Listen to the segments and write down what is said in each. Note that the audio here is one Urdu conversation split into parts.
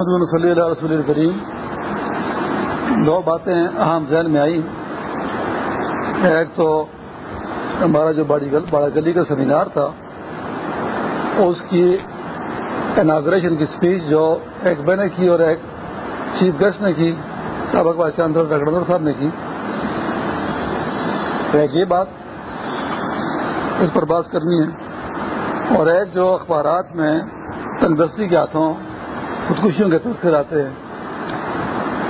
محمد صلی اللہ رسول الکریم دو باتیں اہم ذہن میں آئی ایک تو ہمارا جو باڑی گل باڑا گلی کا سیمینار تھا، اس کی اناگریشن کی اسپیچ جو ایک میں نے کی اور ایک چیف گیسٹ نے کی، سابق وائس چانسلر ڈاکٹر صاحب نے کی۔ ایک یہ بات اس پر بات کرنی ہے اور ایک جو اخبارات میں تندرستی کے ہاتھوں خودکشیوں کے تذکر آتے ہیں۔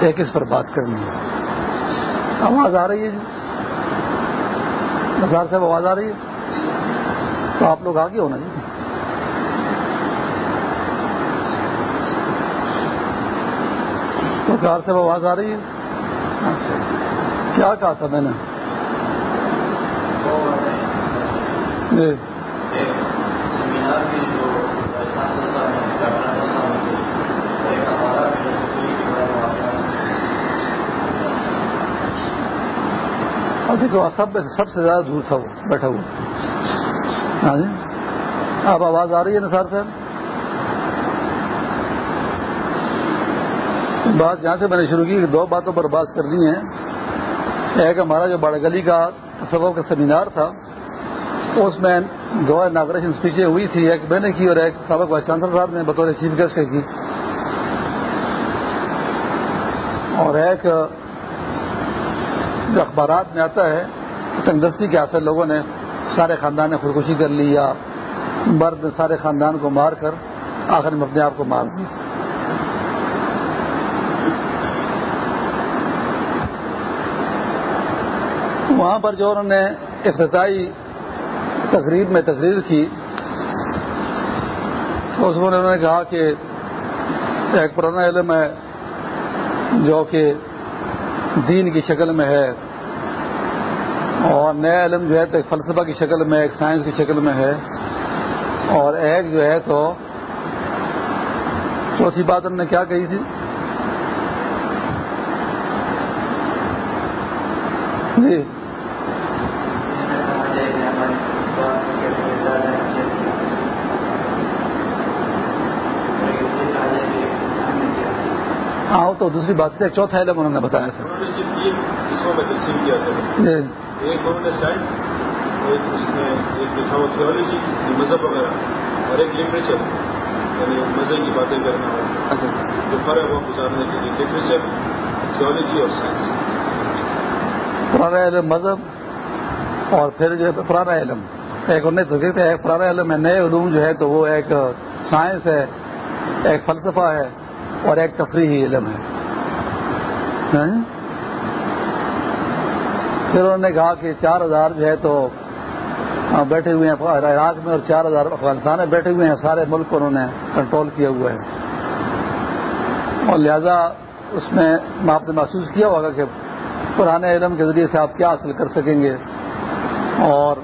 ایک اس پر بات کرنی ہے۔ آواز آ رہی ہے جی۔ نظار صاحب، آواز آ رہی ہے۔ تو آپ لوگ آگے ہونا جی۔ تو صاحب، آواز آ رہی ہے۔ کیا کہا تھا میں نے؟ جی۔ دیکھو سب میں سے سب سے زیادہ دور تھا وہ، بیٹھا ہوا۔ ہاں جی۔ اب آواز آ رہی ہے نثار صاحب؟ بات جہاں سے میں نے شروع کی دو باتوں پر بات کرنی ہے۔ ایک ہمارا جو باڑا گلی کا تصور کا سیمینار تھا، اس میں دو اناگریشن اسپیچیں ہوئی تھی ایک میں نے کی اور ایک سابق وائس چانسلر صاحب نے بطور چیف گیسٹ کی۔ اور ایک جو اخبارات میں آتا ہے تندرستی کے اثر لوگوں نے سارے خاندان نے خودکشی کر لی یا مرد سارے خاندان کو مار کر آخر میں اپنے آپ کو مار دی وہاں پر جو انہوں نے افتتاحی تقریب میں تقریر کی، اس میں انہوں نے کہا کہ ایک پرانا علم ہے جو کہ دین کی شکل میں ہے اور نیا علم جو ہے تو ایک فلسفہ کی شکل میں، ایک سائنس کی شکل میں ہے۔ اور ایک جو ہے تو چوتھی بات ہم نے کیا کہی تھی جی تو دوسری بات ہے چوتھا علم انہوں نے بتایا تھا۔ ایک انہوں نے سائنس ایک اس میں ایک تھیولوجی مذہب وغیرہ اور ایک لٹریچر یعنی کی باتیں کرنا۔ جو فرق وہ گزارنے کے لیے لٹریچر تھیولوجی اور سائنس پرانا علم مذہب اور پھر جو ہے پرانا علم۔ ایک انہیں ہے پرانا علم ہے نئے علوم جو ہے تو وہ ایک سائنس ہے ایک فلسفہ ہے اور ایک تفریحی علم ہے۔ ہاں؟ پھر انہوں نے کہا کہ چار ہزار جو ہے تو بیٹھے ہوئے ہیں عراق میں اور چار ہزار افغانستان میں بیٹھے ہوئے ہیں، سارے ملک کو انہوں نے کنٹرول کیا ہوا ہے۔ اور لہذا اس میں آپ نے محسوس کیا ہوگا کہ پرانے علم کے ذریعے سے آپ کیا حاصل کر سکیں گے۔ اور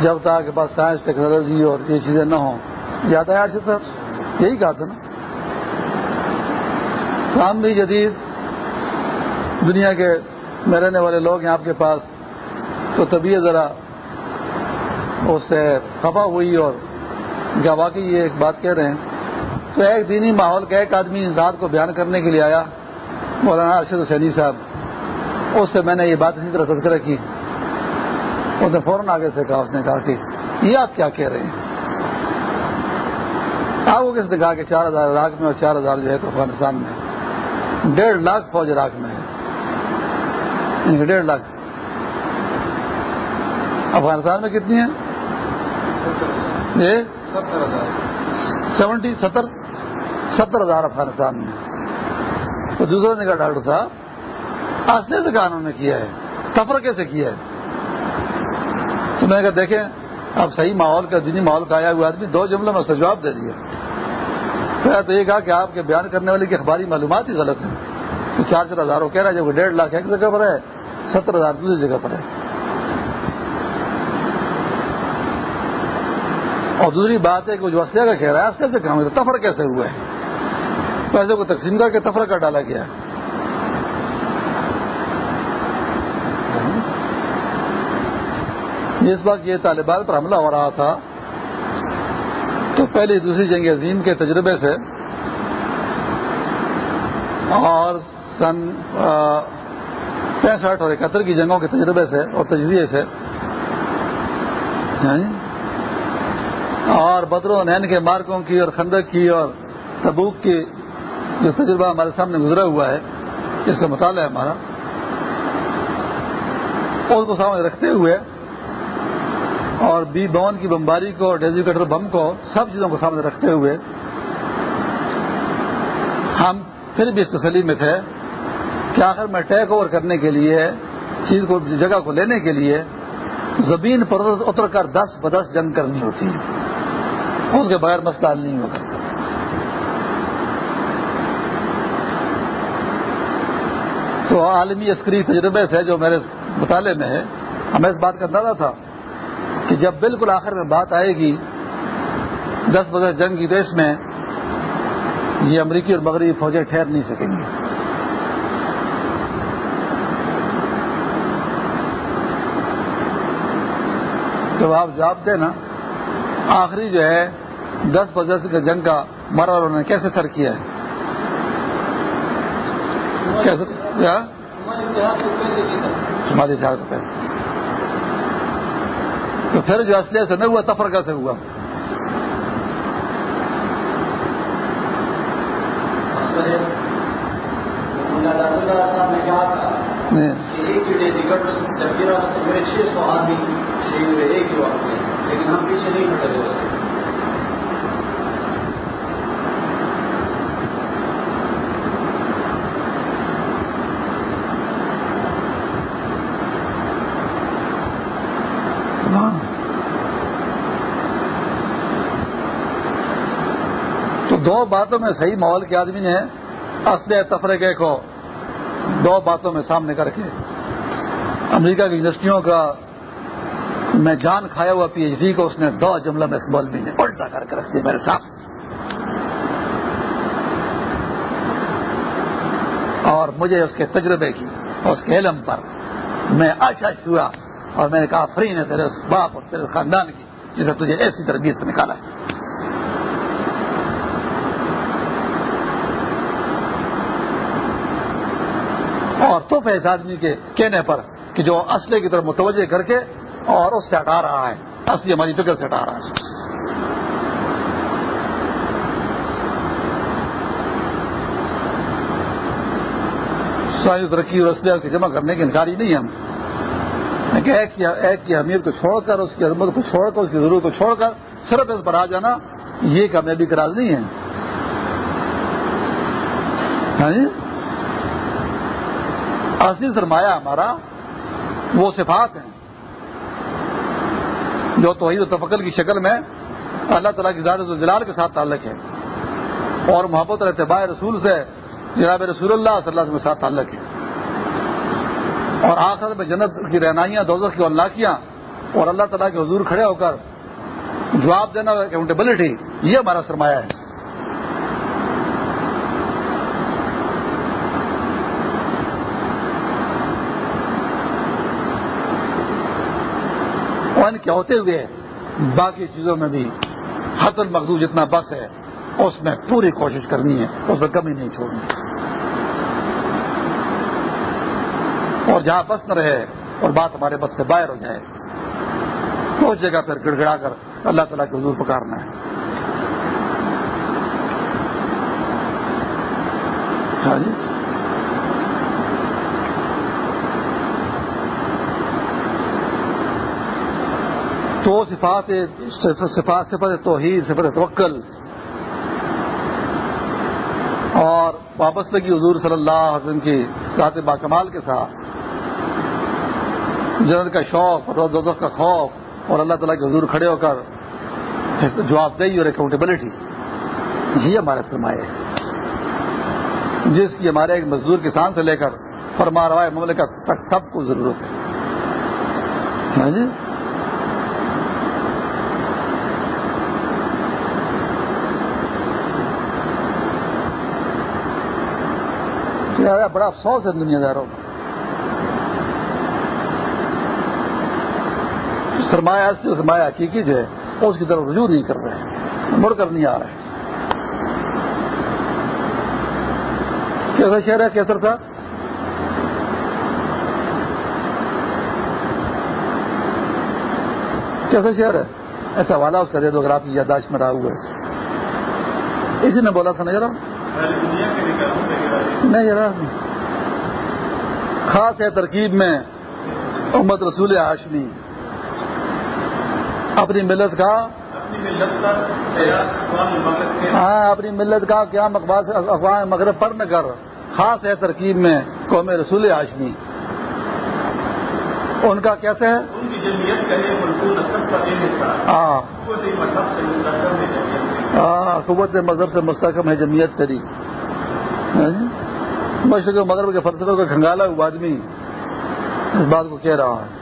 جب تک کے پاس سائنس، ٹیکنالوجی اور یہ چیزیں نہ ہوں۔ یاد آیا سے سر؟ یہی کہا تھا نا۔ کام بھی جدید دنیا کے میں رہنے والے لوگ ہیں آپ کے پاس، تو طبیعت ذرا اس سے خفا ہوئی اور کیا واقعی یہ ایک بات کہہ رہے ہیں۔ تو ایک دینی ماحول کا ایک آدمی ذات کو بیان کرنے کے لیے آیا، مولانا ارشد حسینی صاحب۔ اس سے میں نے یہ بات اسی طرح تذکرہ کی۔ اس نے فوراً آگے سے کہا، اس نے کہا کہ یہ آپ کیا کہہ رہے ہیں؟ آپ کو کس نے کہا کہ چار ہزار عراق میں اور چار ہزار جو ہے تو افغانستان میں؟ ڈیڑھ لاکھ فوج عراق میں ہے۔ یعنی ڈیڑھ لاکھ۔ افغانستان میں کتنی ہے سیونٹی ستر ستر ہزار افغانستان میں۔ تو دوسرا نے کہا ڈاکٹر صاحب آستے سے کہا انہوں نے کیا ہے؟ تفر کیسے کیا ہے؟ تو میں نے کہا، دیکھیں، اب صحیح ماحول کا، دینی ماحول کا آیا ہوا آدمی دو جملوں میں اس جواب دے دیا۔ پھر تو یہ کہا کہ آپ کے بیان کرنے والے کی اخباری معلومات ہی غلط ہیں۔ تو چار چار ہزار وہ کہہ رہا ہے جب ڈیڑھ لاکھ ایک جگہ پر ہے۔ ستر ہزار دوسری جگہ پر ہے۔ اور دوسری بات ہے کہ جو اسلحہ کا کہہ رہا ہے اس کیسے کام ہے تفر کیسے ہوا ہے پیسے کو تقسیم کر کے تفر کر ڈالا گیا۔ جس وقت یہ طالبان پر حملہ ہو رہا تھا، تو پہلی دوسری جنگ عظیم کے تجربے سے اور سن پینسٹھ اور اکہتر کی جنگوں کے تجربے سے اور تجزیے سے۔ یعنی؟ اور بدر و نین کے مارکوں کی اور خندق کی اور تبوک کی جو تجربہ ہمارے سامنے گزرا ہوا ہے، اس کا مطالعہ ہے ہمارا۔ اس کو سامنے رکھتے ہوئے اور بی بون کی بمباری کو اور ڈیزیکٹر بم کو سب چیزوں کو سامنے رکھتے ہوئے ہم پھر بھی اس تسلی میں تھے۔ کہ آخر میں ٹیک اوور کرنے کے لیے، چیز کو جگہ کو لینے کے لیے زمین پر اتر کر دس بدس جنگ کرنی ہوتی ہے۔ اس کے بغیر مسئلہ نہیں ہوگا تو عالمی عسکری تجربے سے جو میرے مطالعے میں ہے ہمیں اس بات کا اندازہ تھا کہ جب بالکل آخر میں بات آئے گی دس بدس جنگ کی دیش میں، یہ امریکی اور مغربی فوجیں ٹھہر نہیں سکیں گی۔ تو آپ جواب دیں نا آخری جو ہے دس بدس کے جنگ کا مرا انہوں نے کیسے سر کیا ہے؟ روپئے تو پھر جو اصلیہ سے نہ ہوا تفرقہ سے ہوا۔ صاحب نے کہا تھا ایک میرے چھ سو آدمی شہید ہوئے ایک ہی وقت میں لیکن ہم پیچھے نہیں ہٹے تھے اسے تو دو باتوں میں صحیح ماحول کے آدمی نے اصل تفرقے کو دو باتوں میں سامنے کر کے امریکہ کی یونیورسٹیوں کا میں جان کھایا ہوا پی ایچ ڈی کو اس نے دو جملہ میں اقبال بھی نے الٹا کر کے رکھ دیا میرے ساتھ۔ اور مجھے اس کے تجربے کی اور اس کے علم پر میں آشا ہوا اور میں نے کہا فری نے تیرے باپ اور تیرے خاندان کی، جسے تجھے ایسی تربیت سے نکالا۔ ہے اور تو اس آدمی کے کہنے پر کہ جو اصلے کی طرف متوجہ کر کے اور اس سے ہٹا رہا ہے۔ اصلی ہماری فکر سے ہٹا رہا ہے۔ سائنس ترقی اور اسلحہ کی جمع کرنے کی انکاری نہیں ہم۔ ایک ایک کی اہمیت کو چھوڑ کر، اس کی عظمت کو چھوڑ کر، اس کی ضرورت کو چھوڑ کر صرف اس پر آ جانا، یہ کامیابی کا راز نہیں ہے۔ ہاں جی؟ اصلی سرمایہ ہمارا وہ صفات ہیں۔ جو توحید و تفکل کی شکل میں اللہ تعالیٰ کی زیادہ جلال کے ساتھ تعلق ہے اور محبت اور اتباع رسول سے جناب رسول اللہ صلی اللہ علیہ وسلم کے ساتھ تعلق ہے۔ اور آخر میں جنت کی رہنائیاں دوزخ کی اللہ اور اللہ تعالیٰ کے حضور کھڑے ہو کر جواب دینا اکاؤنٹیبلٹی یہ ہمارا سرمایہ ہے ان کے ہوتے ہوئے باقی چیزوں میں بھی حت المقدو جتنا بس ہے، اس میں پوری کوشش کرنی ہے، اس میں کمی نہیں چھوڑنی۔ اور جہاں بس نہ رہے اور بات ہمارے بس سے باہر ہو جائے تو اس جگہ پر گڑ گڑا کر اللہ تعالیٰ کے حضور پکارنا ہے۔ ہاں جی؟ تو صفات صفات صفت توحید صفت توکل۔ اور واپس لگی حضور صلی اللہ علیہ وسلم کی ذات با کمال کے ساتھ۔ جنت کا شوق اور کا خوف اور اللہ تعالیٰ کے حضور کھڑے ہو کر جواب دہی اور اکاؤنٹیبلٹی یہ ہمارا سرمایہ ہے۔ جس کی ہمارے ایک مزدور کسان سے لے کر فرما روائے مملکت تک سب کو ضرورت ہے۔ ہاں جی؟ ہاں بڑا افسوس ہے دنیا داروں کا سرمایہ اصلی سرمایہ حقیقی جو ہے اس کی طرف رجوع نہیں کر رہے مڑ کر نہیں آ رہے کیسا شہر ہے؟ کیسر تھا کیسا شہر ہے؟ ایسا والا اس کا دے دو، اگر آپ کی یاداشت میں رہا ہوا ہے۔ اسی نے بولا تھا نا ذرا نہیں ذرا خاص ہے ترکیب میں امت رسول ہاشمی اپنی ملت کا ہاں اپنی ملت کا کیا اقوام مغرب پر نہ کر۔ خاص ہے ترکیب میں قوم رسول ہاشمی ان کا کیسے ہے؟ ہاں۔ ہاں قوت مذہب سے مستحکم ہے جمعیت تری۔ مشرق مغرب کے فلسفے کا کھنگالا ہوا آدمی اس بات کو کہہ رہا ہے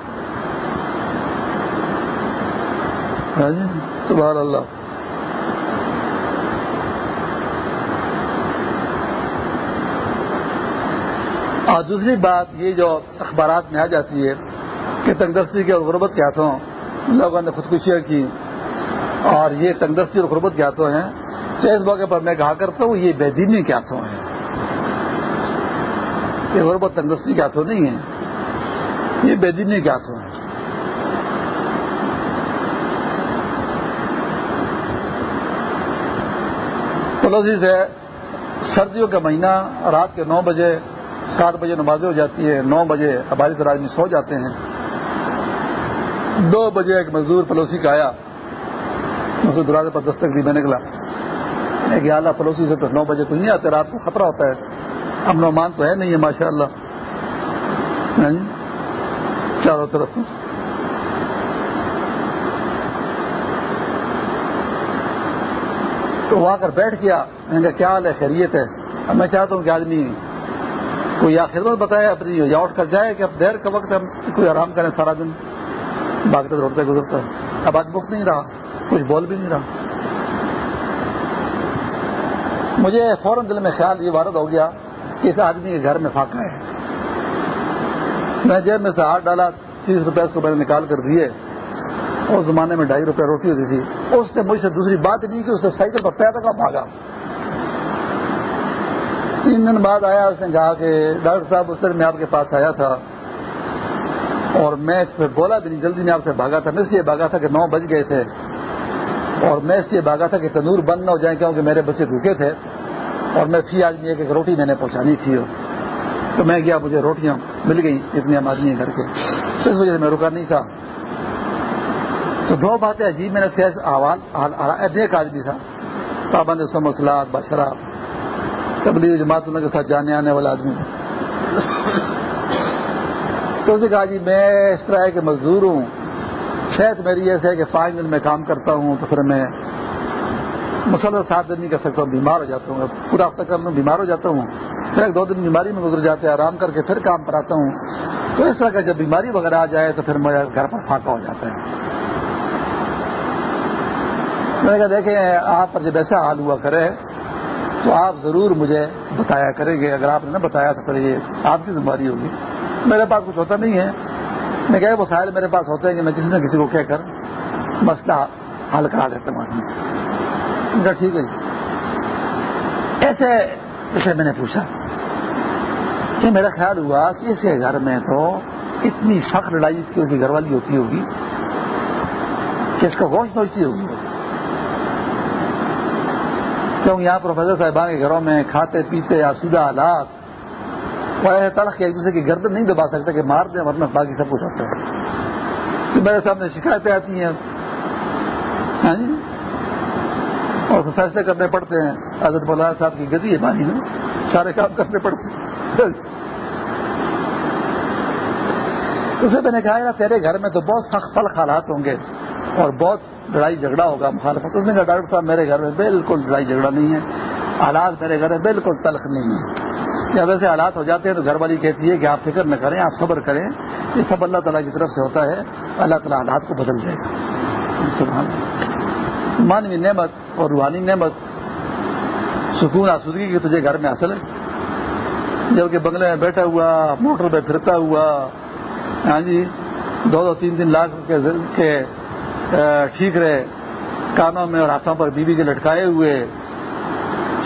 ہاں جی؟ سبحان اللہ۔ اور دوسری بات یہ جو اخبارات میں آ جاتی ہے کہ تندرستی کے اور غربت کے ہاتھوں لوگوں نے خودکشیاں کی۔ اور یہ تندرستی اور غربت کے ہاتھوں ہیں۔ تو اس موقع پر میں کہا کرتا ہوں، یہ بے دینی کے ہاتھوں ہیں۔ یہ غربت تندرستی کے ہاتھوں نہیں ہے یہ بے دینی کے ہاتھوں ہیں۔ پلوسی سے سردیوں کا مہینہ، رات کے نو بجے، سات بجے نمازیں ہو جاتی ہے نو بجے ہماری طرح آدمی سو جاتے ہیں۔ دو بجے ایک مزدور پلوسی کا آیا۔ دروازے پر دستک دی، میں نکلا کہ اعلیٰ پڑوسی سے تو نو بجے کوئی نہیں آتے، رات کو خطرہ ہوتا ہے۔ امن و مان تو ہے نہیں ہے ماشاء اللہ ہاں جی؟ چاروں طرف۔ تو وہاں کر بیٹھ گیا، میں نے کیا حال ہے؟ خیریت ہے۔ اب میں چاہتا ہوں کہ آدمی کوئی یا خدمت بتائے، اپنی یا اٹھ کر جائے کہ اب دیر کا وقت ہم کوئی آرام کریں سارا دن۔ بھاگتے دوڑتے گزرتا ہے۔ اب آج بک نہیں رہا، کچھ بول بھی نہیں رہا۔ مجھے فوراً دل میں خیال یہ وارد ہو گیا کہ اس آدمی کے گھر میں فاقہ ہے۔ میں جیب میں سے ہاتھ ڈالا، تیس روپے اس کو میں نے نکال کر دیے۔ اس زمانے میں ڈھائی روپے روٹی ہوتی تھی۔ اس نے مجھ سے دوسری بات نہیں کی، اس نے سائیکل پر پیدا کا بھاگا۔ تین دن بعد آیا، اس نے کہا کہ ڈاکٹر صاحب، اس طرح میں آپ کے پاس آیا تھا۔ اور میں بولا بھی نہیں، جلدی میں آپ سے بھاگا تھا۔ میں اس لیے بھاگا تھا کہ نو بج گئے تھے۔ اور میں اس لیے بھاگا تھا کہ تندور بند نہ ہو جائیں، کیونکہ میرے بچے بھوکے تھے۔ اور میں فی آدمی ایک ایک روٹی میں نے پہنچانی تھی۔ تو میں گیا، مجھے روٹیاں مل گئی اتنی ہم آدمی گھر کے۔ تو اس وجہ سے میں رکا نہیں تھا۔ تو دو باتیں عجیب، میں نے ایک آدمی تھا۔ پابند سو مسلات بشراب تبلیغ جماعت کے ساتھ جانے آنے والا آدمی۔ تو اس نے کہا جی میں اس طرح کے مزدور ہوں۔ صحت میری ایسے ہے کہ پانچ دن میں کام کرتا ہوں تو پھر میں مسلسل سات دن نہیں کر سکتا ہوں بیمار ہو جاتا ہوں، پورا ہفتہ کر لوں بیمار ہو جاتا ہوں۔ پھر ایک دو دن بیماری میں گزر جاتے ہیں، آرام کر کے پھر کام پر آتا ہوں۔ تو اس طرح کا جب بیماری وغیرہ آ جائے تو پھر میرا گھر پر فاقہ ہو جاتا ہے۔ میں نے کہا، دیکھیں، آپ پر جب ایسا حال ہوا کرے تو آپ ضرور مجھے بتایا کریں گے۔ اگر آپ نے نہ بتایا تو پھر یہ آپ کی ذمہ داری ہوگی۔ میرے پاس کچھ ہوتا نہیں ہے۔ میں کہ وہ سائل میرے پاس ہوتے ہیں کہ میں کسی نہ کسی کو کہہ کر مسئلہ حل کرا دیتا ہوں۔ اچھا، ٹھیک ہے۔ ایسے ایسے میں نے پوچھا کہ میرا خیال ہوا کہ اس کے گھر میں تو اتنی سخت لڑائی اس کی گھر والی ہوتی ہوگی کہ اس کا گوشت نوچتی ہوگی۔ کیوں یہاں پروفیسر صاحبان کے گھروں میں کھاتے پیتے یا سودہ حالات، وہ ایسے تلخ کے ایک دوسرے کی گردن نہیں دبا سکتے کہ مار دیں ورنہ باقی سب کچھ ہوتا ہے۔ میرے سامنے شکایتیں آتی ہیں۔ ہاں جی؟ اور فیصلے کرنے پڑتے ہیں۔ حضرت مولانا صاحب کی گدی ہے پانی میں۔ سارے کام کرنے پڑتے ہیں۔ اسے میں نے کہا تیرے گھر میں تو بہت سخت پل حالات ہوں گے اور بہت لڑائی جھگڑا ہوگا مخالفت۔ اس نے کہا، ڈاکٹر صاحب، میرے گھر میں بالکل لڑائی جھگڑا نہیں ہے۔ حالات میرے گھر میں بالکل تلخ نہیں ہے جب ایسے حالات ہو جاتے ہیں تو گھر والی کہتی ہے کہ آپ فکر نہ کریں، آپ صبر کریں۔ یہ سب اللہ تعالیٰ کی طرف سے ہوتا ہے۔ اللہ تعالیٰ حالات کو بدل جائے گا۔ مانوی نعمت اور روحانی نعمت سکون آسودگی کی تجھے گھر میں حاصل ہے۔ جبکہ بنگلے میں بیٹھا ہوا، موٹر پہ پھرتا ہوا ہاں جی دو دو تین تین لاکھ کے ٹھیک رہے، کانوں میں اور ہاتھوں پر بیوی کے لٹکائے ہوئے۔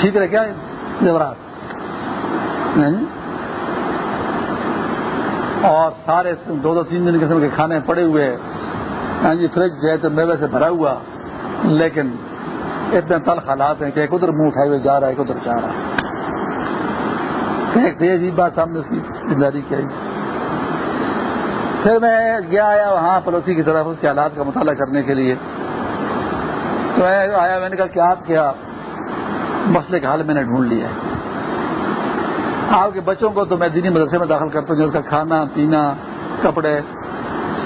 ٹھیک رہے کیا زیورات ہاں جی۔ اور سارے دو دو تین دن قسم کے کھانے پڑے ہوئے۔ ہاں جی فریج جو ہے تو میوے سے بھرا ہوا۔ لیکن اتنے تلخ حالات ہیں کہ ایک ادھر منہ اٹھائے ہوئے جا رہا ہے، ایک ادھر جا رہا ہے۔ ایک عجیب بات سامنے اس کی ذمہ داری کی پھر میں گیا آیا وہاں پڑوسی کی طرف، اس کے حالات کا مطالعہ کرنے کے لیے۔ تو آیا، میں نے کہا کہ آپ کیا مسئلے کا حل میں نے ڈھونڈ لیا ہے؟ آپ کے بچوں کو تو میں دینی مدرسے میں داخل کرتا ہوں اس کا کھانا، پینا، کپڑے،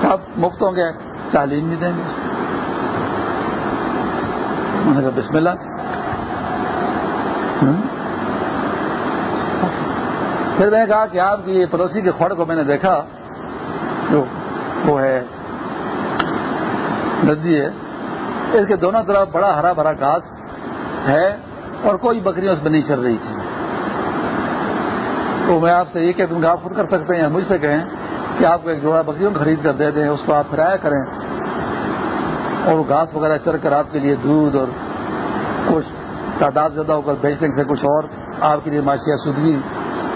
سب مفت ہوں گے، تعلیم بھی دیں گے۔ نے کہا بسم اللہ۔ پھر میں نے کہا کہ آپ کی پڑوسی کے کھوڑ کو میں نے دیکھا، جو وہ ہے، ندی ہے۔ اس کے دونوں طرف بڑا ہرا بھرا گھاس ہے اور کوئی بکریاں اس میں نہیں چل رہی تھی تو میں آپ سے یہ کہ تم آپ خود کر سکتے ہیں یا مجھ سے کہیں کہ آپ کو ایک جوڑا بکریوں خرید کر دے دیں، اس کو آپ کرایا کریں۔ اور وہ گھاس وغیرہ چر کر آپ کے لیے دودھ اور کچھ تعداد زیادہ ہو کر بیچنے سے کچھ اور آپ کے لیے معاشیا سودگی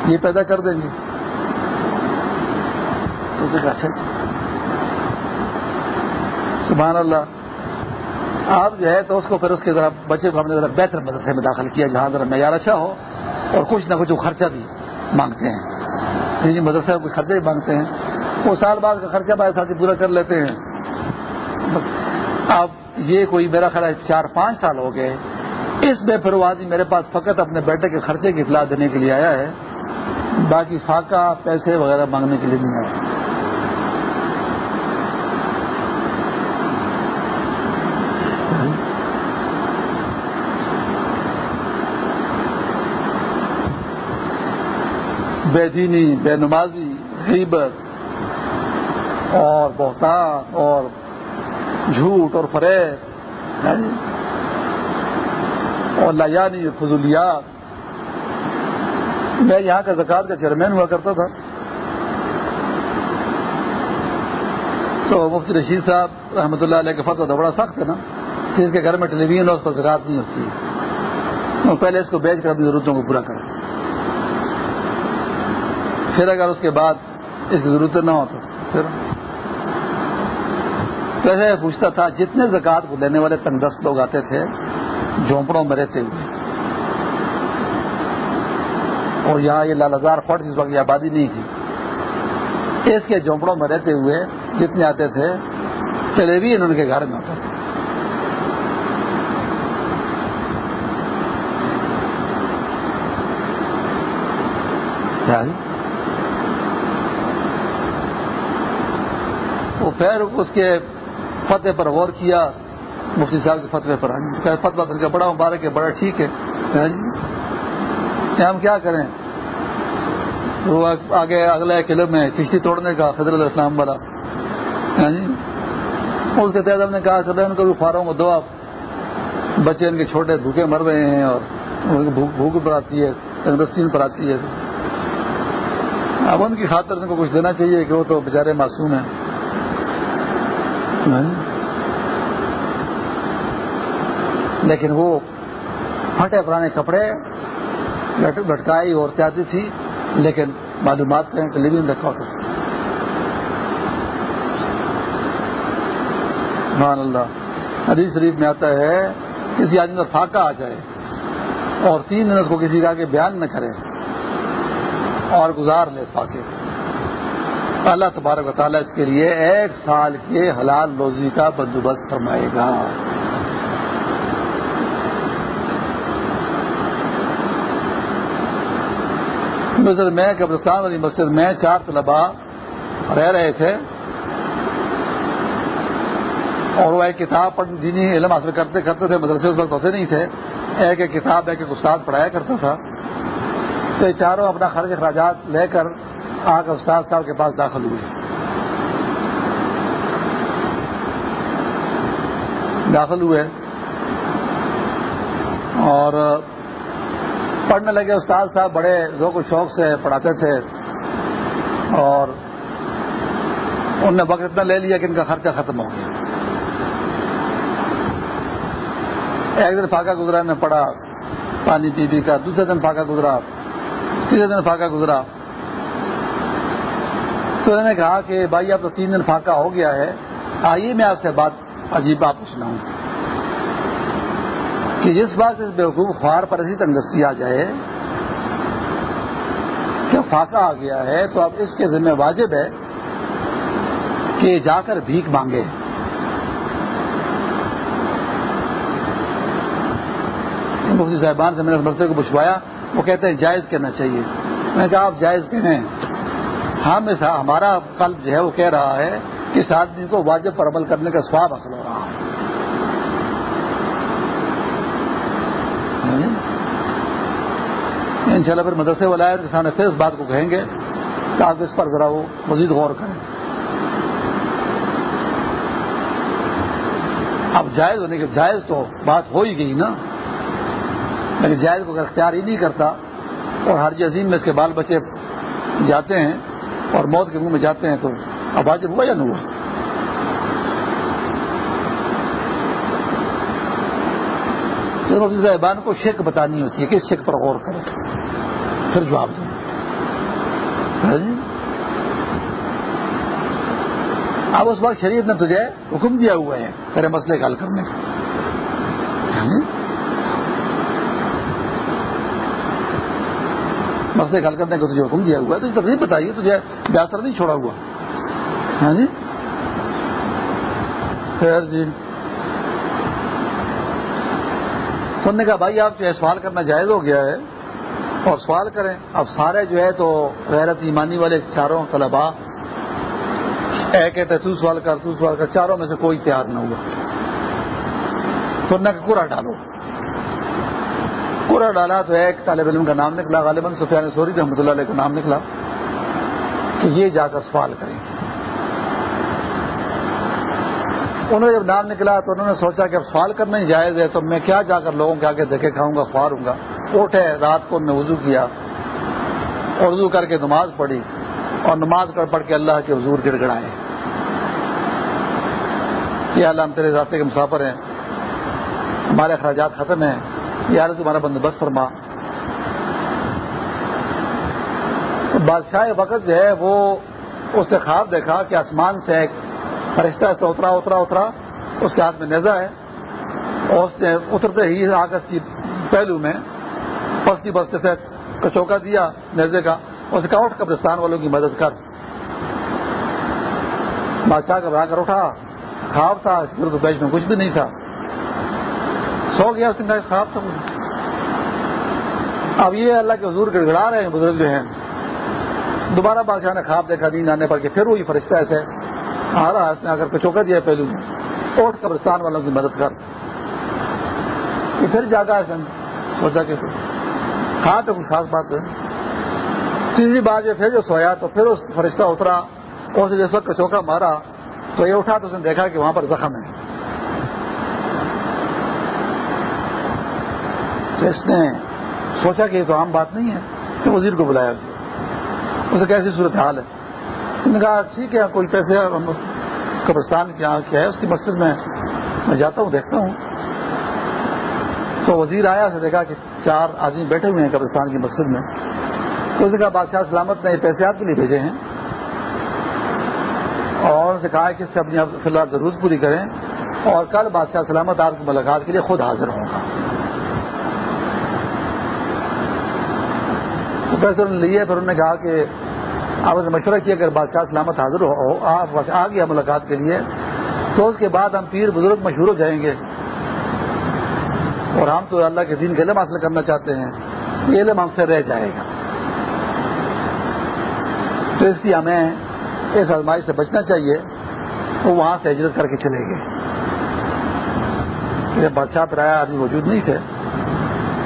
یہ پیدا کر دیں گے۔ سبحان اللہ۔ آپ جو ہے تو اس کو پھر اس کے ذرا بچے کو ہم نے ذرا بہتر مدرسے میں داخل کیا جہاں ذرا معیار اچھا ہو اور کچھ نہ کچھ وہ خرچہ بھی مانگتے ہیں۔ جی مدرسے کچھ خرچے بھی مانگتے ہیں، وہ سال بعد کا خرچہ بعد ساتھ پورا کر لیتے ہیں۔ اب یہ کوئی میرا خیال ہے چار پانچ سال ہو گئے۔ اس میں پھر آدمی میرے پاس فقط اپنے بیٹے کے خرچے کی اطلاع دینے کے لیے آیا ہے۔ باقی فاقہ پیسے وغیرہ مانگنے کے لیے نہیں آیا۔ بے دینی، بے نمازی، غیبت اور بہتان اور جھوٹ اور فریب جی؟ اور لیانی فضولیات۔ میں یہاں کا زکات کا چیئرمین ہوا کرتا تھا۔ تو مفتی رشید صاحب رحمۃ اللہ علیہ کا فتح تو بڑا سخت ہے نا، کہ اس کے گھر میں ٹیلی ویژن اس پر زکات نہیں ہوتی۔ ہے پہلے اس کو بیچ کر اپنی ضرورتوں کو پورا کریں۔ پھر اگر اس کے بعد اس کی ضرورت نہ ہو تو پھر کیسے پوچھتا تھا، جتنے زکوٰۃ کو لینے والے تنگ دست لوگ آتے تھے، جھونپڑوں میں رہتے ہوئے اور یہاں یہ لال ہزار فٹ جس وقت یہ آبادی نہیں تھی۔ اس کے جھونپڑوں میں رہتے ہوئے جتنے آتے تھے ٹیلی ویژن ان کے گھر میں ہوتا تھا۔ وہ پھر اس کے فتح پر غور کیا، مفتی صاحب کے فتوے پر۔ ہاں جی، فتوا کر بڑا مبارک ہے، بڑا ٹھیک ہے۔ ہاں جی۔ ہم کیا کریں؟ وہ آگے اگلے قلعے میں کشتی توڑنے کا فضر السلام والا۔ ہاں جی۔ اس کے تحت ہم نے کہا ان کو بھی فاروں کو دو آپ بچے ان کے چھوٹے بھوکے مر رہے ہیں اور بھوک پر آتی ہے، تندرستی پر آتی ہے۔ اب ان کی خاطر ان کو کچھ دینا چاہیے کہ وہ تو بےچارے معصوم ہیں۔ لیکن وہ پھٹے پرانے کپڑے لٹکائی اور آتی تھی، لیکن معلومات کریں کہ لیون رکھا ہوتا مان اللہ۔ حدیث شریف میں آتا ہے، کسی آدمی کا فاقہ آ جائے اور تین دن اس کو کسی کا کے بیان نہ کرے اور گزار لے فاقے۔ اللہ تبارک و تعالیٰ اس کے لیے ایک سال کے حلال روزی کا بندوبست فرمائے گا۔ مسجد میں قبرستان والی مسجد میں چار طلبا رہ رہے تھے اور وہ ایک کتاب پڑھ دینی علم حاصل کرتے کرتے تھے، مدرسے اس وقت ہوتے نہیں تھے۔ ایک ایک کتاب ایک ایک استاد پڑھایا کرتا تھا۔ تو یہ چاروں اپنا خرچ اخراجات لے کر آ کر استاد صاحب کے پاس داخل ہوئے داخل ہوئے۔ اور پڑھنے لگے استاد صاحب، بڑے ذوق و شوق سے پڑھاتے تھے۔ اور انہوں نے وقت اتنا لے لیا کہ ان کا خرچہ ختم ہو گیا۔ ایک دن فاقہ گزرا نے پڑھا، پانی پی پی کا دوسرے دن فاقہ گزرا۔ تیسرے دن فاقہ گزرا۔ تو انہوں نے کہا کہ بھائی اب تو تین دن فاقہ ہو گیا ہے، آئیے میں آپ سے بات عجیب بات پوچھنا ہوں۔ کہ جس بات سے بیوقوف خوار پر ایسی تنگستی آ جائے، کہ فاقہ آ گیا ہے، تو اب اس کے ذمہ واجب ہے کہ جا کر بھیک مانگے۔ مفتی صاحبان سے میں نے مرتے کو پوچھوایا، وہ کہتے ہیں جائز کہنا چاہیے۔ میں نے کہا آپ جائز کہیں ہاں، ہم ہمارا قلب جو ہے وہ کہہ رہا ہے کہ اس آدمی کو واجب پر عمل کرنے کا سواب حاصل ہو رہا ہے۔ ہاں جی؟ ان شاء اللہ پھر مدرسے والے کے سامنے پھر اس بات کو کہیں گے کہ آپ اس پر ذرا وہ مزید غور کریں۔ اب جائز ہونے کے جائز تو بات ہو ہی گئی نا، لیکن جائز کو اگر اختیار ہی نہیں کرتا اور ہر جی عظیم میں اس کے بال بچے جاتے ہیں اور موت کے منہ میں جاتے ہیں تو اب واجب ہوا یا نہیں ہوا؟ مفتی صاحبان کو شک بتانی ہوتی ہے کس شک پر غور کرے پھر جواب دیں ہاں جی؟ اب اس وقت شریف نے تجھے حکم دیا ہوا ہے تیرے مسئلے کا حل کرنے کا ہاں جی؟ مسئلے حل کرنے کا تجھے حکم دیا ہوا ہے، تو نہیں بتائیے تجھے بیاسر نہیں چھوڑا ہوا۔ ہاں جی؟ خیر جی۔ تو نے کہا، بھائی آپ جو ہے سوال کرنا جائز ہو گیا ہے، اور سوال کریں۔ اب سارے جو ہے تو غیرت ایمانی والے چاروں طلبا اے کہتے تو سوال کر، تو سوال کر، چاروں میں سے کوئی تیار نہ ہوا۔ تو نے کورا ڈالو۔ کورا ڈالا تو ایک طالب علم کا نام نکلا، غالباً سفیان سوری رحمۃ اللہ علیہ کا نام نکلا۔ کہ یہ جا کر سوال کریں۔ انہوں نے جب نام نکلا تو انہوں نے سوچا کہ اب سوال کرنا ہی جائز ہے، تو میں کیا جا کر لوگوں کے آگے دیکھے کھاؤں گا خواروں گا۔ اٹھے رات کو نے وضو کیا۔ اور وضو کر کے نماز پڑھی۔ اور نماز کر پڑھ کے اللہ کے حضور گڑ گڑائے۔ یہ اللہ ہم تیرے راستے کے مسافر ہیں۔ ہمارے اخراجات ختم ہیں۔ یہ حالت تمہارا بندوبست فرما۔ بادشاہ وقت جو ہے وہ اس نے خواب دیکھا کہ آسمان سے ایک فرشتہ سے اترا اترا اترا، اس کے ہاتھ میں نیزا ہے۔ اور اس نے اترتے ہی آگس کی پہلو میں پستی بستے سے کچوکا دیا نیزے کا۔ اس کا اٹھ قبرستان والوں کی مدد کر۔ بادشاہ گھبرا کر اٹھا۔ خواب تھا تو بیچ میں کچھ بھی نہیں تھا۔ سو گیا اس نے خواب تھا اب یہ اللہ کے حضور گڑ گڑا رہے ہیں بزرگ جو ہیں۔ دوبارہ بادشاہ نے خواب دیکھا نہیں جانے پر کہ پھر وہی فرشتہ ایسے آ رہا اس نے اگر کچوکا دیا پہلو میں۔ اوٹ قبرستان والوں کی مدد کر۔ یہ پھر جاگا ہے سوچا کہ ہاں تو کوئی خاص بات ہے۔ تیسری بار جو پھر جو سویا تو پھر اس فرشتہ اترا، اور جس وقت کچوکا مارا تو یہ اٹھا تو اس نے دیکھا کہ وہاں پر زخم ہے۔ تو اس نے سوچا کہ یہ تو عام بات نہیں ہے۔ تو وزیر کو بلایا۔ اسے اسے کیسی صورت حال ہے؟ انہوں نے کہا، ٹھیک ہے، کوئی پیسے قبرستان کے یہاں کیا ہے، اس کی مسجد میں میں جاتا ہوں، دیکھتا ہوں۔ تو وزیر آیا، اسے دیکھا کہ چار آدمی بیٹھے ہوئے ہیں قبرستان کی مسجد میں۔ تو اس نے کہا، بادشاہ سلامت نے یہ پیسے آپ کے لیے بھیجے ہیں۔ اور ان سے کہا کہ اس سے اپنی فی الحال ضرورت پوری کریں۔ اور کل بادشاہ سلامت آپ کی ملاقات کے لیے خود حاضر ہوں گا تو پیسے انہوں نے لیے پھر انہوں نے کہا کہ آپ نے مشورہ کیا، اگر بادشاہ سلامت حاضر ہو آپ آ گیا ملاقات کے لیے، تو اس کے بعد ہم پیر بزرگ مشہور ہو جائیں گے۔ اور ہم تو اللہ کے دین کا علم حاصل کرنا چاہتے ہیں، یہ علم ہم سے رہ جائے گا۔ تو اس لیے ہمیں اس آزمائی سے بچنا چاہیے، وہ وہاں سے ہجرت کر کے چلے گئے۔ بادشاہ پر آیا آدمی موجود نہیں تھے۔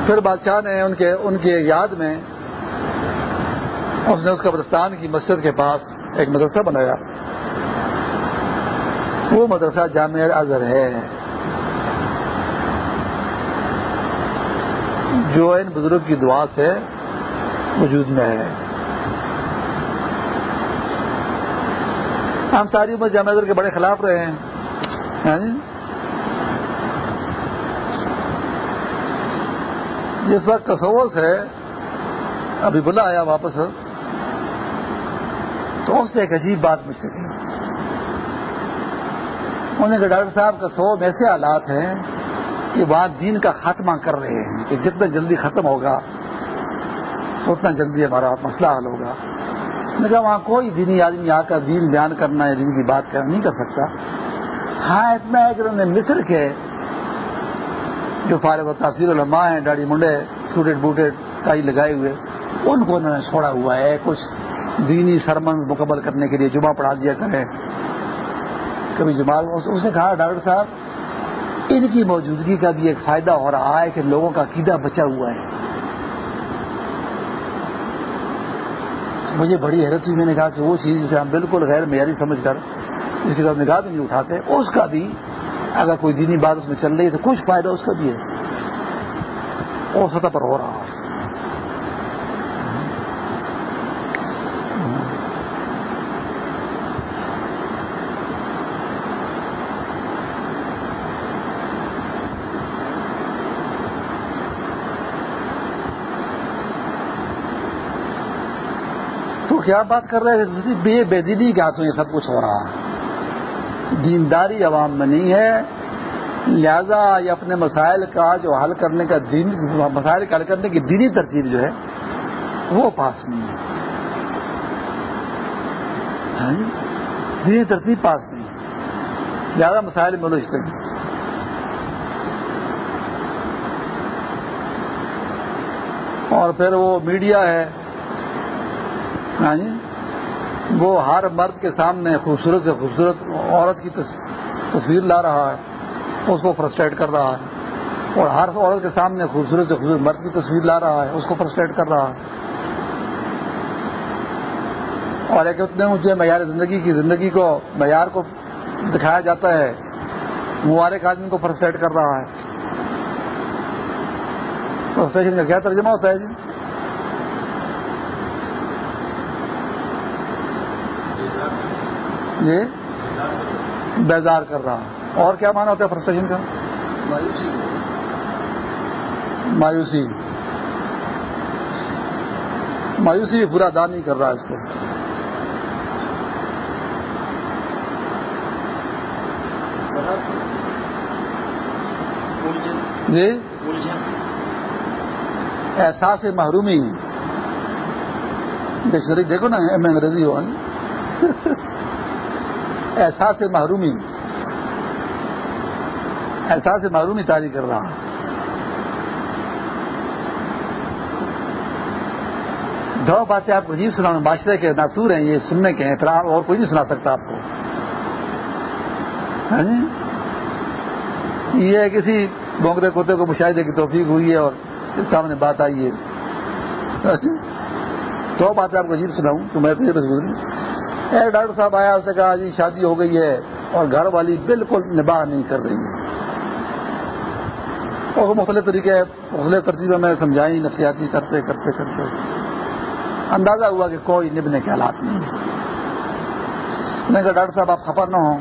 پھر بادشاہ نے ان کے ان کے یاد میں اس نے اس قبرستان کی مسجد کے پاس ایک مدرسہ بنایا۔ وہ مدرسہ جامع اظہر ہے۔ جو ان بزرگ کی دعا سے وجود میں ہے۔ ہم ساری عمر جامع اظہر کے بڑے خلاف رہے ہیں۔ ہاں جی؟ جس وقت تصوس ہے ابھی بلا آیا واپس۔ تو اس نے ایک عجیب بات مجھ سے کی انہوں نے کہا، ڈاکٹر صاحب کا سو میں ایسے حالات ہیں کہ وہاں دین کا خاتمہ کر رہے ہیں کہ جتنا جلدی ختم ہوگا تو اتنا جلدی ہمارا مسئلہ حل ہوگا۔ نے کہا، وہاں کوئی دینی آدمی آ کر دین بیان کرنا یا دین کی بات کرنا نہیں کر سکتا۔ ہاں اتنا ہے کہ انہوں نے مصر کے جو فارغ و تاثیر علماء ہیں، ڈاڑی منڈے، سوٹیڈ بوٹیڈ کائی لگائے ہوئے، ان کو انہوں نے چھوڑا ہوا ہے، کچھ دینی سرمنز مکمل کرنے کے لیے جمعہ پڑھا دیا کریں۔ کبھی جماعت اسے کہا ڈاکٹر صاحب، ان کی موجودگی کا بھی ایک فائدہ ہو رہا ہے کہ لوگوں کا عقیدہ بچا ہوا ہے۔ مجھے بڑی حیرت ہوئی، میں نے کہا کہ وہ چیز جسے ہم بالکل غیر معیاری سمجھ کر اس کے ساتھ نگاہ بھی نہیں اٹھاتے، اس کا بھی اگر کوئی دینی بات اس میں چل رہی ہے تو کچھ فائدہ اس کا بھی ہے۔ اور سطح پر ہو رہا ہے کیا بات کر رہے ہیں؟ بے بے دینی کے ہاتھوں یہ سب کچھ ہو رہا ہے۔ دینداری عوام میں نہیں ہے۔ لہذا یہ اپنے مسائل کا جو حل کرنے کا دین مسائل کا حل کرنے کی دینی ترتیب جو ہے، وہ پاس نہیں ہے۔ ہاں جی؟ دینی ترتیب پاس نہیں ہے۔ زیادہ مسائل میں لوچتے ہیں اور پھر وہ میڈیا ہے۔ ہاں جی وہ ہر مرد کے سامنے خوبصورت سے خوبصورت عورت کی تصویر لا رہا ہے، اس کو فرسٹریٹ کر رہا ہے۔ اور ہر عورت کے سامنے خوبصورت سے خوبصورت مرد کی تصویر لا رہا ہے، اس کو فرسٹریٹ کر رہا ہے۔ اور ایک اتنے اونچے معیار زندگی کی، زندگی کو، معیار کو دکھایا جاتا ہے۔ وہ ہر ایک آدمی کو فرسٹریٹ کر رہا ہے۔ فرسٹریشن کا کیا ترجمہ ہوتا ہے جی؟ جی بیزار کر رہا اور کیا مانا ہوتا ہے فرسٹریشن کا؟ مایوسی۔ مایوسی۔ بھی پورا دان نہیں کر رہا اس کو۔ جی؟ احساس محرومی۔ ڈکشنری دیکھو نا انگریزی ہوا احساس محرومی احساس محرومی تاری کر رہا دو باتیں آپ کو عجیب سنا معاشرے کے ناصور ہیں، یہ سننے کے ہیں پھر اور کوئی نہیں سنا سکتا آپ کو۔ ہاں جی؟ یہ کسی بونگرے کتے کو مشاہدے کی توفیق ہوئی ہے اور اس سامنے بات آئی ہے۔ ہاں جی؟ دو باتیں آپ کو عجیب سناؤں، تو میں گزری۔ ڈاکٹر صاحب آیا، اس نے کہا جی شادی ہو گئی ہے اور گھر والی بالکل نباہ نہیں کر رہی ہے۔ اور مختلف طریقے، مختلف ترتیبیں میں سمجھائی، نفسیاتی کرتے کرتے کرتے۔ اندازہ ہوا کہ کوئی نبنے کے حالات نہیں۔ میں نے کہا، ڈاکٹر صاحب، آپ خفا نہ ہوں۔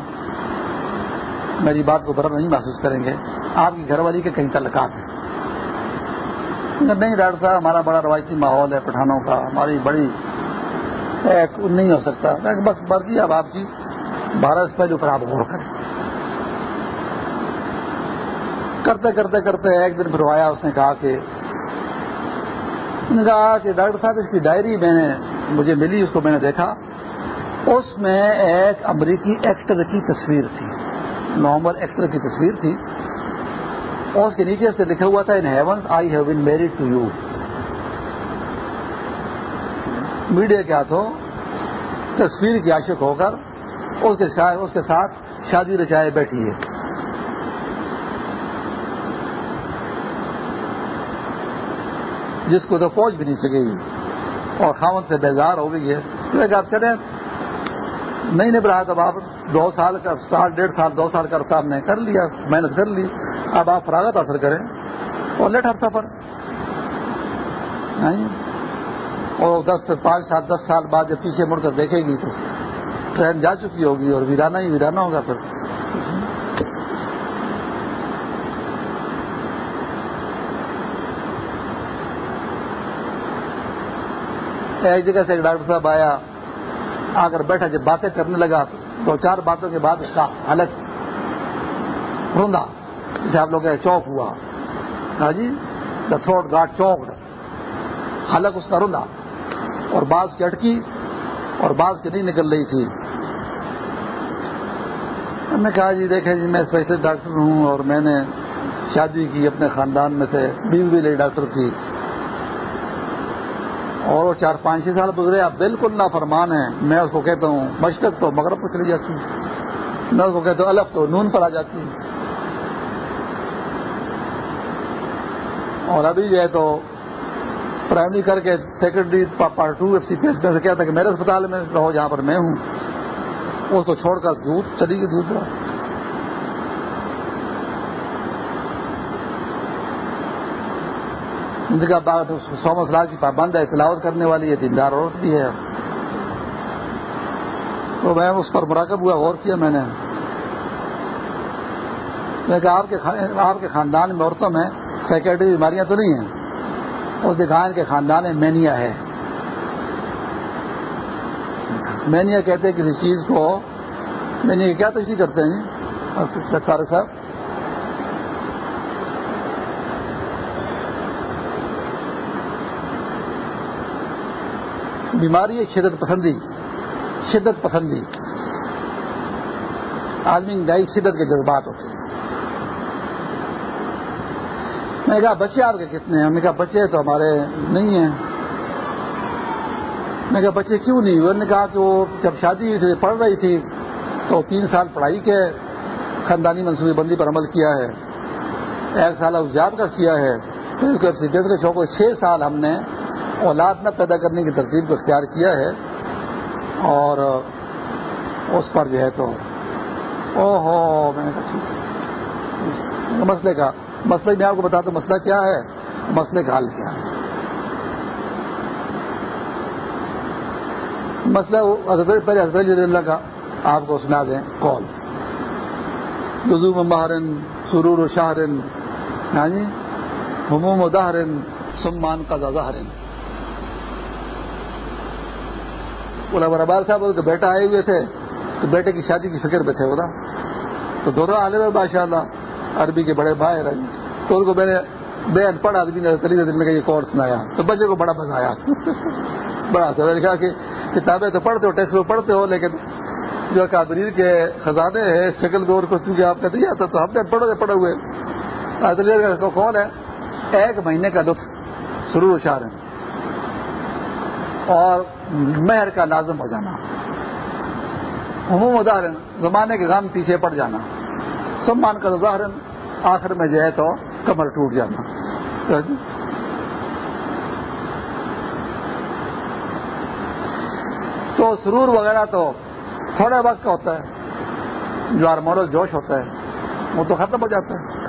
میری بات کو برا نہیں محسوس کریں گے۔ آپ کی گھر والی کے کہیں تعلقات ہیں۔ نہیں ڈاکٹر صاحب، ہمارا بڑا روایتی ماحول ہے، پٹھانوں کا، ہماری بڑی نہیں ہو سکتا۔ بس مرضی اب آپ کی بارہ سے پہلے اوپر آپ غور کریں۔ کرتے کرتے کرتے ایک دن پھر آیا، اس نے کہا کہ کہا کہ ڈاکٹر صاحب، اس کی ڈائری میں نے مجھے ملی، اس کو میں نے دیکھا۔ اس میں ایک امریکی ایکٹر کی تصویر تھی۔ نومبر ایکٹر کی تصویر تھی۔ اور اس کے نیچے سے لکھا ہوا تھا in heavens I have been married to you media کے ہاتھوں تصویر کی عاشق ہو کر اس کے اس کے ساتھ شادی رچائے بیٹھی ہے۔ جس کو تو پہنچ بھی نہیں سکے گی اور خامد سے بیزار ہو گئی ہے۔ آپ چلیں نہیں نہیں رہا تب آپ دو سال کا سال، ڈیڑھ سال، دو سال کا عرصہ آپ نے کر لیا، محنت کر لی، اب آپ فراغت حاصل کریں اور لیٹ ہر سفر۔ اور دس پانچ سات دس سال بعد جب پیچھے مڑ کر دیکھے گی تو ٹرین جا چکی ہوگی اور ویرانہ ہی ویرانہ ہوگا پھر۔ ایک جگہ سے ایک ڈاکٹر صاحب آیا، آ کر بیٹھا، جب باتیں کرنے لگا، دو چار باتوں کے بعد اس کا حلق روندا، جسے آپ لوگ چوک ہوا۔ ہاں جی دا تھروٹ گاٹ چوکڈ۔ حلق اس کا روندا۔ اور بعض کی اٹکی اور بعض کی نہیں نکل رہی تھی۔ میں نے کہا جی دیکھیں جی میں اسپیشلسٹ ڈاکٹر ہوں اور میں نے شادی کی، اپنے خاندان میں سے بیوی بھی لئی ڈاکٹر تھی۔ اور وہ چار پانچ چھ سال گزرے، آپ بالکل نہ فرمان ہیں۔ میں اس کو کہتا ہوں، مشرق تو مغرب کو چلی جاتی میں اس کو کہتا ہوں، الف تو نون پر آ جاتی۔ اور ابھی جو ہے تو پرائمری کر کے secretary part two F C P S میں سے کیا تھا کہ میرے اسپتال میں رہو، جہاں پر میں ہوں۔ اس کو چھوڑ کر دودھ چلی گئی دودھ رہا کا سو کی پابند ہے، تلاوت کرنے والی ہے، دیندار عورت بھی ہے۔ تو میں اس پر مراقب ہوا، غور کیا میں نے۔ آپ کے آپ کے خاندان میں عورتوں میں سیکرٹری بیماریاں تو نہیں ہیں۔ اس دکھا ان کے خاندان میں مینیا ہے۔ مینیا کہتے ہیں کسی چیز کو، مینیا کیا تشریح کرتے ہیں؟ تارک صاحب۔ بیماری ہے شدت پسندی۔ شدت پسندی۔ آدمی گائی شدت کے جذبات ہوتے ہیں۔ میں نے کہا بچے آپ کے کتنے ہیں؟ ہم نے کہا بچے تو ہمارے نہیں ہیں۔ میں کہا بچے کیوں نہیں انہوں نے کہا کہ وہ جب شادی ہوئی تھی، پڑھ رہی تھی، تو تین سال پڑھائی کے خاندانی منصوبے بندی پر عمل کیا ہے۔ ایک سال اوزار کا کیا ہے۔ پھر اس کو شوق چھ سال ہم نے اولاد نہ پیدا کرنے کی ترتیب کو اختیار کیا ہے۔ اور اس پر جو ہے تو او ہو، میں نے کہا مسئلے کا مسئلہ میں آپ کو بتاتا ہوں، مسئلہ کیا ہے؟ مسئلے کا حل کیا ہے؟ مسئلہ حضرت پہلے حضرت اللہ کا، آپ کو سنا دیں، کال۔ لزوم مہرن، سرور و شاہرن یعنی حموم و دہرن، سمان کا ظاہرن برابر صاحب کے بیٹا آئے ہوئے تھے، تو بیٹے کی شادی کی فکر پہ تھے، وہ تو دونوں عالم بادشاہ اللہ عربی کے بڑے بھائی رہے۔ تو ان کو میں نے بے ان پڑھ آدمی نے تری دل میں یہ کورس سنایا؟ تو بچے کو بڑا مزہ آیا۔ بڑا سر کہا کہ کتابیں تو پڑھتے ہو، ٹیکسٹ بک پڑھتے ہو، لیکن جو قابرین کے خزانے ہیں شکل دور کو چونکہ آپ کا نہیں آتا تو ہم نے پڑھو پڑے ہوئے۔ کون ہے؟ ایک مہینے کا لطف شروع اشار ہے اور مہر کا لازم ہو جانا۔ عموم ادارن زمانے کے غم پیچھے پڑ جانا۔ سمان کا ظاہرن آخر میں جو ہے تو کمر ٹوٹ جانا۔ تو سرور وغیرہ تو تھوڑے وقت کا ہوتا ہے جو ہارمونل جوش ہوتا ہے، وہ تو ختم ہو جاتا ہے۔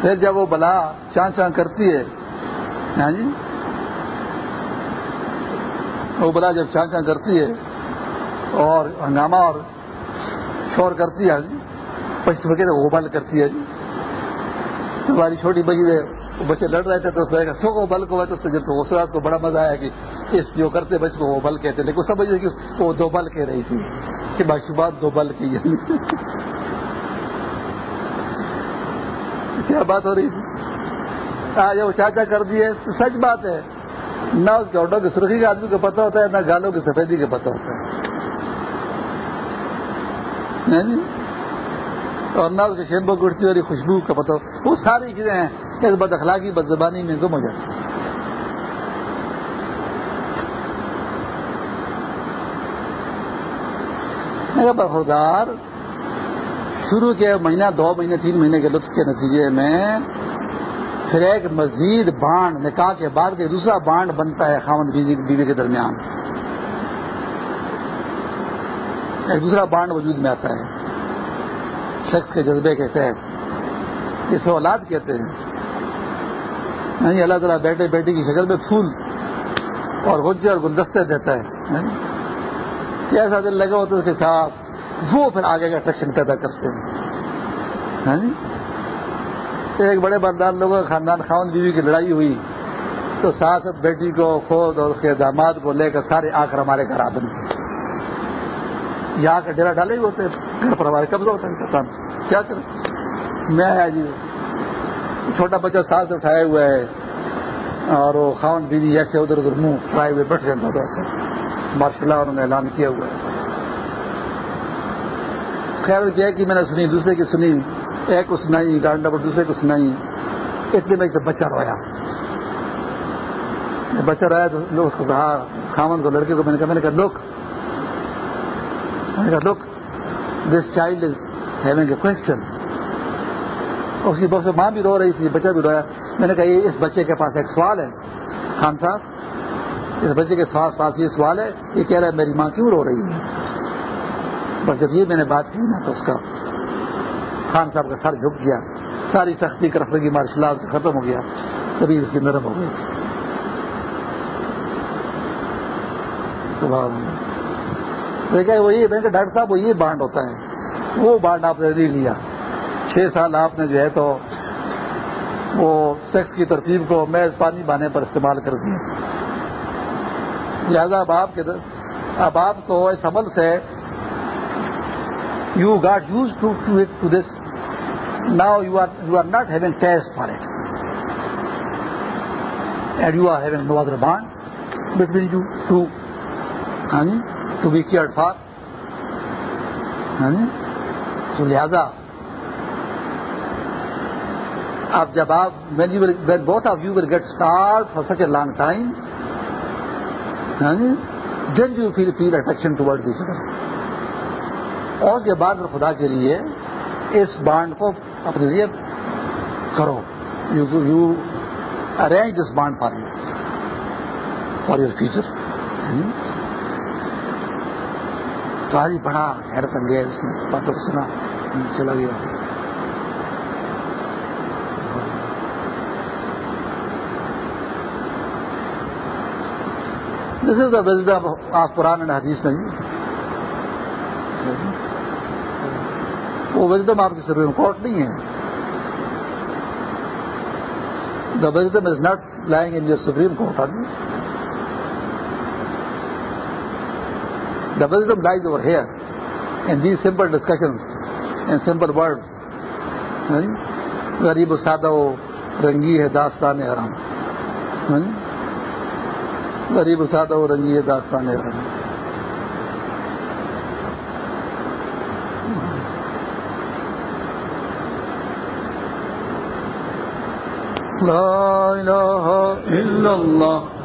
پھر جب وہ بلا چاند چاند کرتی ہے ہاں جی؟ وہ بلا جب چان چان کرتی ہے اور ہنگامہ اور شور کرتی ہے ہاں جی؟ پچھلے کہتے ابل کرتی ہے جی۔ تمہاری چھوٹی بچی ہے بچے لڑ رہے تھے تو اس میں سو کو بل کو تو اس جب اس رات کو بڑا مزہ آیا کہ اس جو کرتے بچے کو وہ بل کہتے، لیکن سمجھ کہ وہ دو بل کہہ رہی تھی کہ باشبات دو بل کی کیا بات ہو رہی تھی؟ آج وہ چاچا کر دیے، سچ بات ہے۔ نہ اس کے آڈو کی سرخی کے آدمی کو پتہ ہوتا ہے، نہ گالوں کی سفیدی کا پتہ ہوتا ہے۔ جی؟ اور نہ اس کے شیمبو گڑتی والی خوشبو کا پتہ وہ ساری چیزیں ہیں اس بد اخلاقی بد زبانی میں گم ہو جاتی میرا بفردار شروع کے مہینہ، دو مہینے تین مہینے کے لطف کے نتیجے میں پھر ایک مزید بانڈ، نکاح کے بعد کے دوسرا بانڈ بنتا ہے خامد بیوی کے درمیان۔ ایک دوسرا بانڈ وجود میں آتا ہے۔ شخص کے جذبے کے تحت اس اولاد کہتے ہیں۔ نہیں، اللہ تعالیٰ بیٹے بیٹی کی شکل میں پھول اور غجے اور گلدستے دیتا ہے۔ کیسا دل لگا ہوتا ہے اس کے ساتھ، وہ پھر آگے کا اٹریکشن پیدا کرتے ہیں۔ ایک بڑے بردار لوگوں کا خاندان، خاون بیوی کی لڑائی ہوئی، تو ساتھ بیٹی کو، خود اور اس کے داماد کو لے کر سارے آ کر ہمارے گھر آدمی یہاں کا ڈیرا ڈالے ہی ہوتے گھر پر ہمارے قبضہ ہوتا ہے کام۔ کیا کریں؟ میں آیا جی چھوٹا بچہ ساتھ اٹھائے ہوئے ہے اور وہ خاون بیوی ایسے ادھر ادھر منہ فرائے ہوئے بیٹھ جاتا تھا۔ ایسے ماشاء اللہ انہوں نے اعلان کیا ہوا ہے۔ خیر کیا کہ میں نے سنی، دوسرے کی سنی۔ ایک کو سنائی ڈانڈا پر دوسرے کو سنائی۔ اتنے میں جب بچہ رویا۔ بچہ رویا تو اس کو کہا خامن کو لڑکے کو میں نے کہا، میں نے کہا لک میں کہا look this child is having a question اس کی بہت ماں بھی رو رہی تھی بچہ بھی رویا میں نے کہا یہ اس بچے کے پاس ایک سوال ہے خان صاحب اس بچے کے پاس یہ سوال ہے یہ کہہ رہا ہے میری ماں کیوں رو رہی ہے بس جب یہ میں نے بات کی نا تو اس کا خان صاحب کا سر جھک گیا ساری سختی کر کی مارشل آرٹ ختم ہو گیا تبھی اس کی نرم ہو گئی تھی دیکھا وہ یہ میں کہ ڈاکٹر صاحب وہ یہ بانڈ ہوتا ہے۔ وہ بانڈ آپ نے نہیں لیا۔ چھ سال آپ نے جو ہے تو وہ سیکس کی ترتیب کو میز پانی بانے پر استعمال کر دیا۔ لہذا اب آپ کے اب آپ تو اس عمل سے you got use to to this now you are you are not having test for it and you are having no other bond between you two ہاں جی ٹو بی کیئر فار یعنی تو لہذا اب جب آپ when both of you will get start for such a long time then you feel feel attraction ٹوڈ each other اور اس کے بعد خدا کے لیے اس بانڈ کو اپنے لیے کرو. You arrange this bond for you for your future تو آج بڑا حیرت انگیز باتوں کو سنا، چلا گیا۔ This is the wisdom of Quran and Hadith نہیں وہ وزڈم آپ کی سپریم کورٹ نہیں ہے the wisdom is not lying in your supreme court آدمی the wisdom lies over here in these simple discussion in simple word غریب سادہ رنگی ہے داستان حرام غریب سادہ و رنگی ہے داستان حرام لا الہ الا اللہ